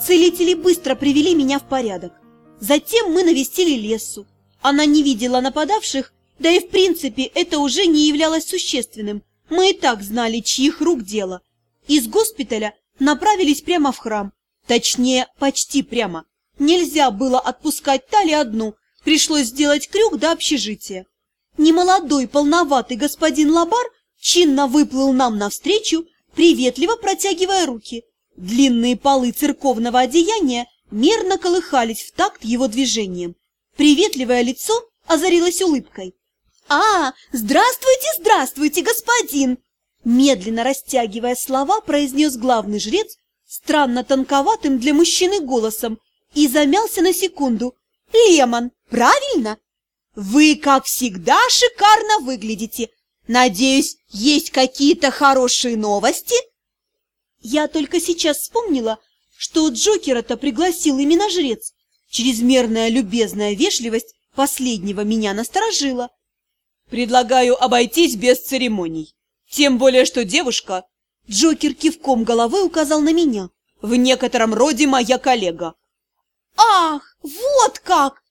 Целители быстро привели меня в порядок. Затем мы навестили Лессу. Она не видела нападавших, да и в принципе это уже не являлось существенным. Мы и так знали, чьих рук дело. Из госпиталя направились прямо в храм. Точнее, почти прямо. Нельзя было отпускать Тали одну, пришлось сделать крюк до общежития. Немолодой полноватый господин Лабар чинно выплыл нам навстречу, приветливо протягивая руки. Длинные полы церковного одеяния мерно колыхались в такт его движением. Приветливое лицо озарилось улыбкой. «А, здравствуйте, здравствуйте, господин!» Медленно растягивая слова, произнес главный жрец странно тонковатым для мужчины голосом и замялся на секунду. «Лемон, правильно?» «Вы, как всегда, шикарно выглядите. Надеюсь, есть какие-то хорошие новости?» Я только сейчас вспомнила, что Джокера-то пригласил именно жрец. Чрезмерная любезная вежливость последнего меня насторожила. «Предлагаю обойтись без церемоний. Тем более, что девушка...» Джокер кивком головы указал на меня. «В некотором роде моя коллега». «Ах, вот как!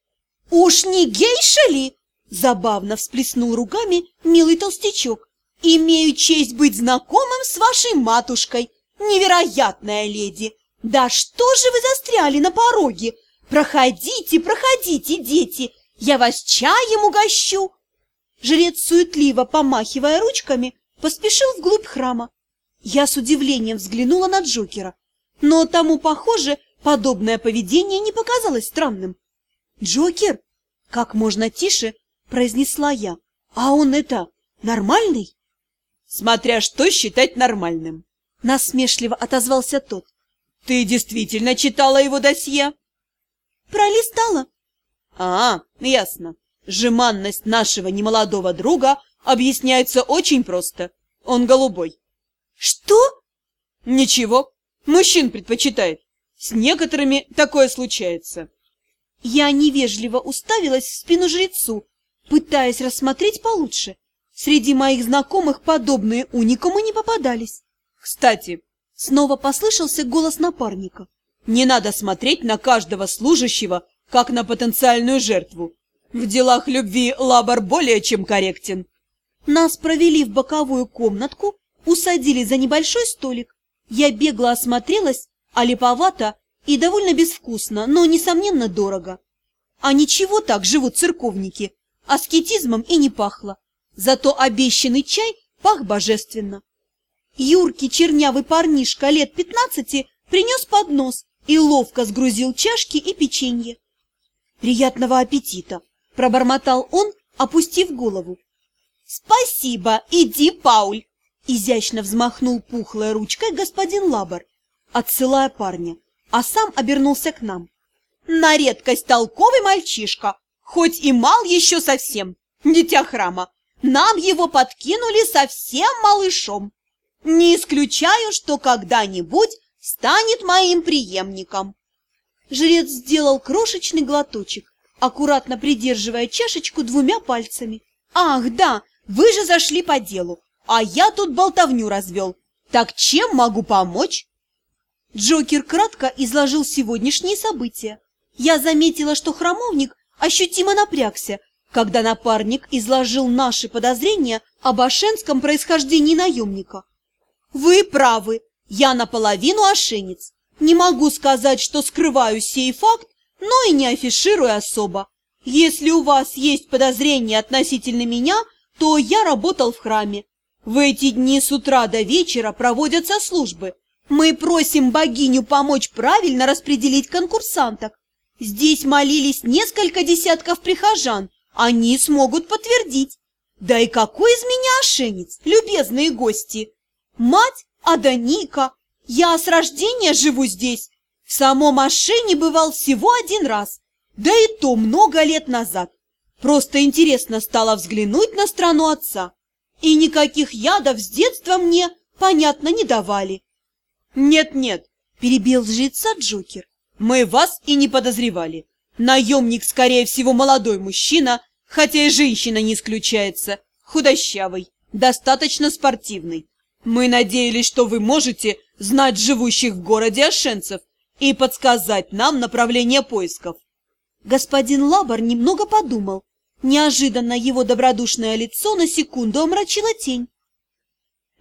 Уж не гейша ли?» Забавно всплеснул руками милый толстячок. «Имею честь быть знакомым с вашей матушкой, невероятная леди! Да что же вы застряли на пороге? Проходите, проходите, дети, я вас чаем угощу!» Жрец, суетливо помахивая ручками, поспешил вглубь храма. Я с удивлением взглянула на Джокера, но тому, похоже, подобное поведение не показалось странным. «Джокер!» — как можно тише произнесла я. «А он это нормальный?» «Смотря что считать нормальным!» — насмешливо отозвался тот. «Ты действительно читала его досье?» «Пролистала». «А, ясно. Жеманность нашего немолодого друга объясняется очень просто. Он голубой. Что? Ничего. Мужчин предпочитает. С некоторыми такое случается. Я невежливо уставилась в спину жрецу, пытаясь рассмотреть получше. Среди моих знакомых подобные уникумы не попадались. Кстати, снова послышался голос напарника. Не надо смотреть на каждого служащего, как на потенциальную жертву. В делах любви Лабор более чем корректен. Нас провели в боковую комнатку, усадили за небольшой столик. Я бегло осмотрелась, а липовато и довольно безвкусно, но, несомненно, дорого. А ничего так живут церковники, аскетизмом и не пахло. Зато обещанный чай пах божественно. Юркий чернявый парнишка лет пятнадцати принес поднос и ловко сгрузил чашки и печенье. «Приятного аппетита!» Пробормотал он, опустив голову. «Спасибо, иди, Пауль!» Изящно взмахнул пухлой ручкой господин Лабор, отсылая парня, а сам обернулся к нам. «На редкость толковый мальчишка, хоть и мал еще совсем, дитя храма. Нам его подкинули совсем малышом. Не исключаю, что когда-нибудь станет моим преемником». Жрец сделал крошечный глоточек, аккуратно придерживая чашечку двумя пальцами. «Ах, да, вы же зашли по делу, а я тут болтовню развел. Так чем могу помочь?» Джокер кратко изложил сегодняшние события. Я заметила, что храмовник ощутимо напрягся, когда напарник изложил наши подозрения об ашенском происхождении наемника. «Вы правы, я наполовину ошенец. Не могу сказать, что скрываю сей факт, но и не афиширую особо. Если у вас есть подозрения относительно меня, то я работал в храме. В эти дни с утра до вечера проводятся службы. Мы просим богиню помочь правильно распределить конкурсанток. Здесь молились несколько десятков прихожан, они смогут подтвердить. Да и какой из меня ошенец, любезные гости! Мать Аданика, я с рождения живу здесь, в самом Ашене бывал всего один раз, да и то много лет назад. Просто интересно стало взглянуть на страну отца. И никаких ядов с детства мне, понятно, не давали. «Нет-нет», — перебил жреца Джокер. «Мы вас и не подозревали. Наемник, скорее всего, молодой мужчина, хотя и женщина не исключается, худощавый, достаточно спортивный. Мы надеялись, что вы можете знать живущих в городе ошенцев и подсказать нам направление поисков. Господин Лабор немного подумал. Неожиданно его добродушное лицо на секунду омрачила тень.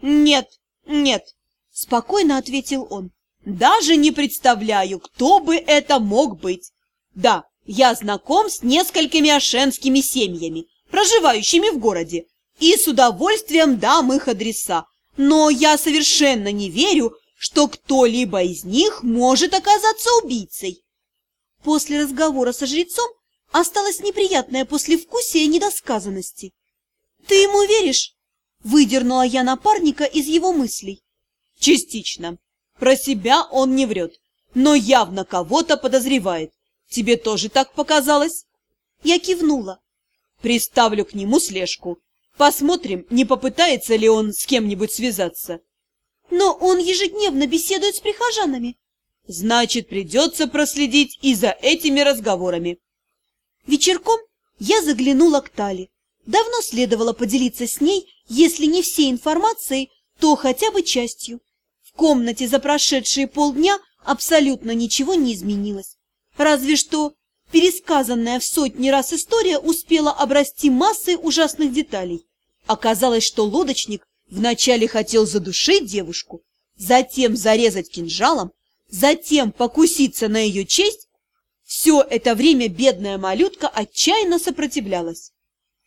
«Нет, нет», — спокойно ответил он. «Даже не представляю, кто бы это мог быть. Да, я знаком с несколькими ашенскими семьями, проживающими в городе, и с удовольствием дам их адреса, но я совершенно не верю, что кто-либо из них может оказаться убийцей. После разговора со жрецом осталось неприятное послевкусие недосказанности. «Ты ему веришь?» – выдернула я напарника из его мыслей. «Частично. Про себя он не врет, но явно кого-то подозревает. Тебе тоже так показалось?» Я кивнула. «Приставлю к нему слежку. Посмотрим, не попытается ли он с кем-нибудь связаться». «Но он ежедневно беседует с прихожанами». «Значит, придется проследить и за этими разговорами». Вечерком я заглянула к Тали. Давно следовало поделиться с ней, если не всей информацией, то хотя бы частью. В комнате за прошедшие полдня абсолютно ничего не изменилось. Разве что пересказанная в сотни раз история успела обрасти массой ужасных деталей. Оказалось, что лодочник вначале хотел задушить девушку, затем зарезать кинжалом, затем покуситься на ее честь. Все это время бедная малютка отчаянно сопротивлялась.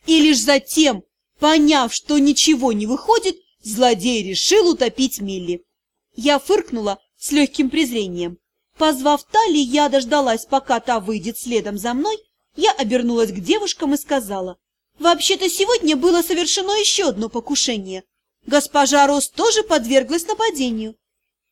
И лишь затем, поняв, что ничего не выходит, злодей решил утопить Милли. Я фыркнула с легким презрением. Позвав Тали, я дождалась, пока та выйдет следом за мной. Я обернулась к девушкам и сказала, «Вообще-то сегодня было совершено еще одно покушение. Госпожа Рос тоже подверглась нападению.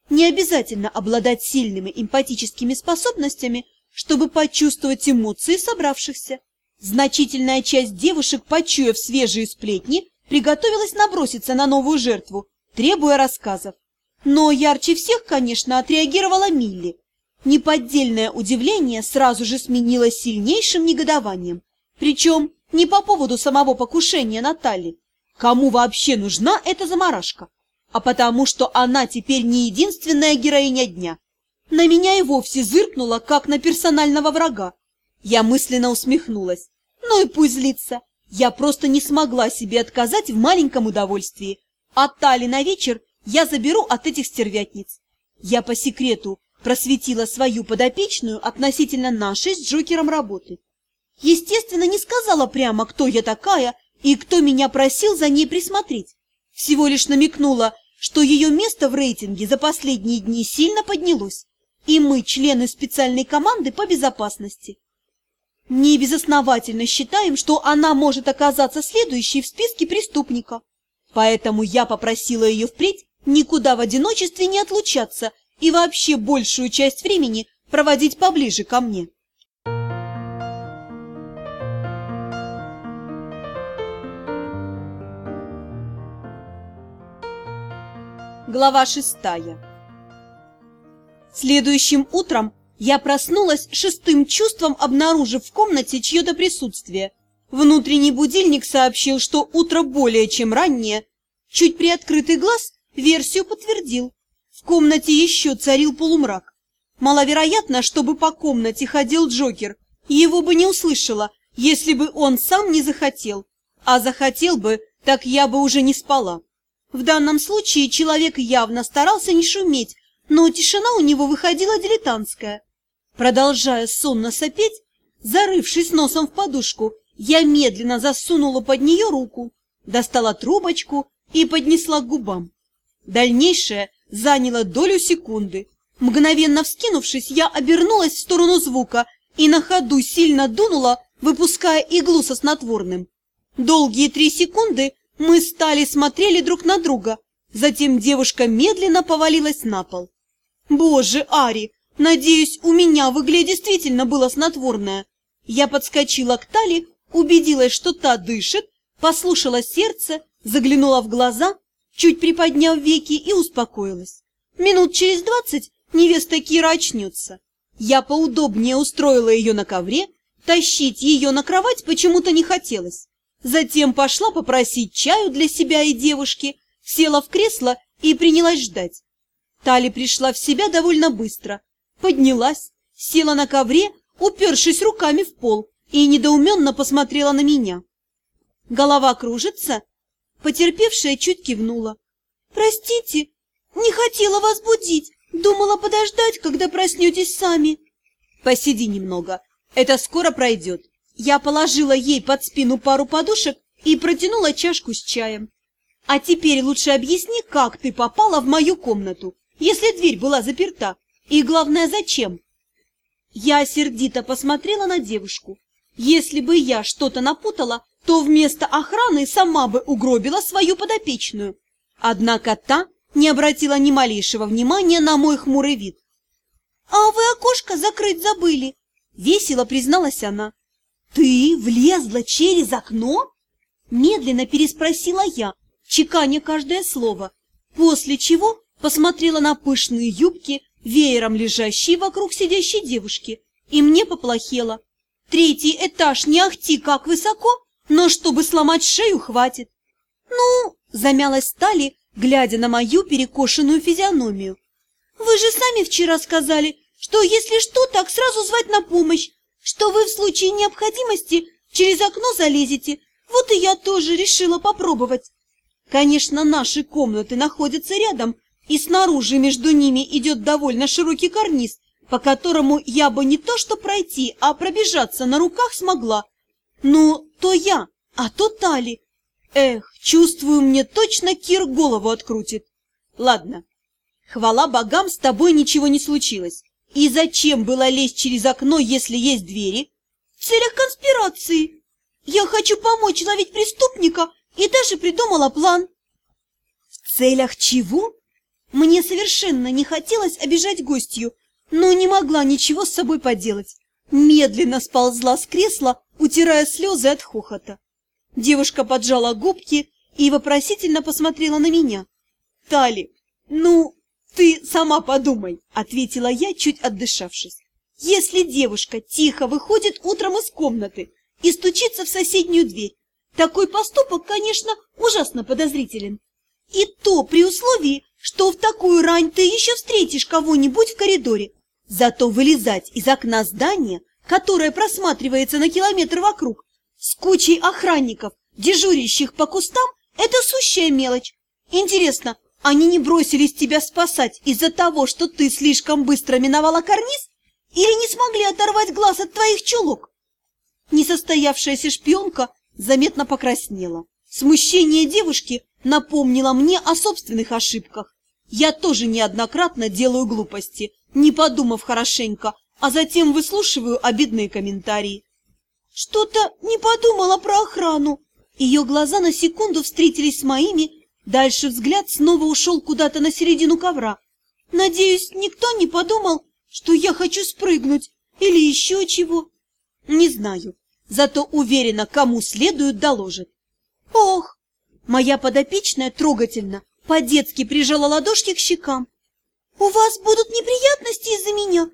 Не обязательно обладать сильными эмпатическими способностями, чтобы почувствовать эмоции собравшихся. Значительная часть девушек, почуяв свежие сплетни, приготовилась наброситься на новую жертву, требуя рассказов. Но ярче всех, конечно, отреагировала Милли. Неподдельное удивление сразу же сменилось сильнейшим негодованием. Причем не по поводу самого покушения Натальи. Кому вообще нужна эта заморашка? А потому что она теперь не единственная героиня дня. На меня и вовсе зыркнула, как на персонального врага. Я мысленно усмехнулась. Ну и пусть злится. Я просто не смогла себе отказать в маленьком удовольствии. А Тали на вечер я заберу от этих стервятниц. Я по секрету просветила свою подопечную относительно нашей с Джокером работы. Естественно, не сказала прямо, кто я такая и кто меня просил за ней присмотреть. Всего лишь намекнула, что ее место в рейтинге за последние дни сильно поднялось, и мы члены специальной команды по безопасности. Не безосновательно считаем, что она может оказаться следующей в списке преступника. Поэтому я попросила ее впредь никуда в одиночестве не отлучаться и вообще большую часть времени проводить поближе ко мне. Глава шестая Следующим утром я проснулась шестым чувством, обнаружив в комнате чье-то присутствие. Внутренний будильник сообщил, что утро более чем раннее. Чуть приоткрытый глаз версию подтвердил. В комнате еще царил полумрак. Маловероятно, чтобы по комнате ходил Джокер. Его бы не услышала, если бы он сам не захотел. А захотел бы, так я бы уже не спала. В данном случае человек явно старался не шуметь, но тишина у него выходила дилетантская. Продолжая сонно сопеть, зарывшись носом в подушку, я медленно засунула под нее руку, достала трубочку и поднесла к губам. Дальнейшее заняло долю секунды. Мгновенно вскинувшись, я обернулась в сторону звука и на ходу сильно дунула, выпуская иглу со снотворным. Долгие три секунды мы стали смотрели друг на друга. Затем девушка медленно повалилась на пол. «Боже, Ари, надеюсь, у меня в игле действительно было снотворное». Я подскочила к Тали, убедилась, что та дышит, послушала сердце, заглянула в глаза чуть приподняв веки и успокоилась. Минут через двадцать невеста Кира очнется. Я поудобнее устроила ее на ковре, тащить ее на кровать почему-то не хотелось. Затем пошла попросить чаю для себя и девушки, села в кресло и принялась ждать. Тали пришла в себя довольно быстро. поднялась, села на ковре, упершись руками в пол, и недоуменно посмотрела на меня. Голова кружится? Потерпевшая чуть кивнула. «Простите, не хотела вас будить, думала подождать, когда проснетесь сами». «Посиди немного, это скоро пройдет». Я положила ей под спину пару подушек и протянула чашку с чаем. «А теперь лучше объясни, как ты попала в мою комнату, если дверь была заперта, и главное, зачем?» Я сердито посмотрела на девушку. Если бы я что-то напутала, то вместо охраны сама бы угробила свою подопечную. Однако та не обратила ни малейшего внимания на мой хмурый вид. «А вы окошко закрыть забыли!» — весело призналась она. «Ты влезла через окно?» Медленно переспросила я, чеканя каждое слово, после чего посмотрела на пышные юбки, веером лежащие вокруг сидящей девушки, и мне поплохело. Третий этаж не ахти как высоко, но чтобы сломать шею хватит. Ну, замялась Тали, глядя на мою перекошенную физиономию. Вы же сами вчера сказали, что если что, так сразу звать на помощь, что вы в случае необходимости через окно залезете. Вот и я тоже решила попробовать. Конечно, наши комнаты находятся рядом, и снаружи между ними идет довольно широкий карниз, по которому я бы не то что пройти, а пробежаться на руках смогла. Ну, то я, а то Тали. Эх, чувствую, мне точно Кир голову открутит. Ладно, хвала богам, с тобой ничего не случилось. И зачем было лезть через окно, если есть двери? В целях конспирации. Я хочу помочь ловить преступника и даже придумала план. В целях чего? Мне совершенно не хотелось обижать гостью, но не могла ничего с собой поделать. Медленно сползла с кресла, утирая слезы от хохота. Девушка поджала губки и вопросительно посмотрела на меня. «Тали, ну, ты сама подумай», — ответила я, чуть отдышавшись. «Если девушка тихо выходит утром из комнаты и стучится в соседнюю дверь, такой поступок, конечно, ужасно подозрителен. И то при условии, что в такую рань ты еще встретишь кого-нибудь в коридоре. Зато вылезать из окна здания, которое просматривается на километр вокруг, с кучей охранников, дежурящих по кустам, это сущая мелочь. Интересно, они не бросились тебя спасать из-за того, что ты слишком быстро миновала карниз? Или не смогли оторвать глаз от твоих чулок? Несостоявшаяся шпионка заметно покраснела. Смущение девушки напомнило мне о собственных ошибках. Я тоже неоднократно делаю глупости, не подумав хорошенько, а затем выслушиваю обидные комментарии. Что-то не подумала про охрану. Ее глаза на секунду встретились с моими, дальше взгляд снова ушел куда-то на середину ковра. Надеюсь, никто не подумал, что я хочу спрыгнуть или еще чего. Не знаю, зато уверена, кому следует доложит. Ох, моя подопечная трогательно, по-детски прижала ладошки к щекам. «У вас будут неприятности из-за меня?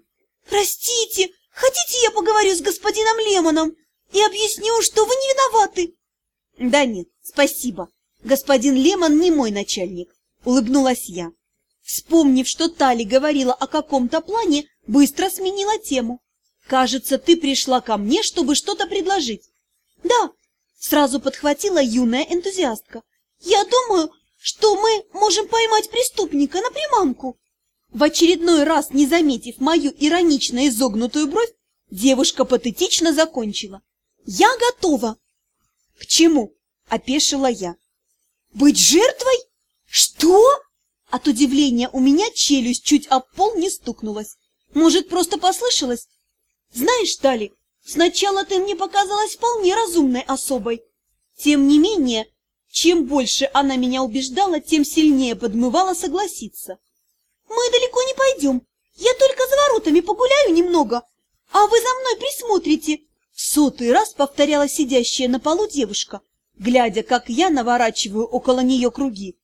Простите, хотите я поговорю с господином Лемоном и объясню, что вы не виноваты?» «Да нет, спасибо. Господин Лемон не мой начальник», — улыбнулась я. Вспомнив, что Тали говорила о каком-то плане, быстро сменила тему. «Кажется, ты пришла ко мне, чтобы что-то предложить». «Да», — сразу подхватила юная энтузиастка. «Я думаю, что мы можем поймать преступника на приманку». В очередной раз, не заметив мою иронично изогнутую бровь, девушка патетично закончила. «Я готова!» «К чему?» – опешила я. «Быть жертвой? Что?» От удивления у меня челюсть чуть об пол не стукнулась. Может, просто послышалось? Знаешь, Тали, сначала ты мне показалась вполне разумной особой. Тем не менее, чем больше она меня убеждала, тем сильнее подмывала согласиться. Мы далеко не пойдем. Я только за воротами погуляю немного, а вы за мной присмотрите. В сотый раз повторяла сидящая на полу девушка, глядя, как я наворачиваю около нее круги.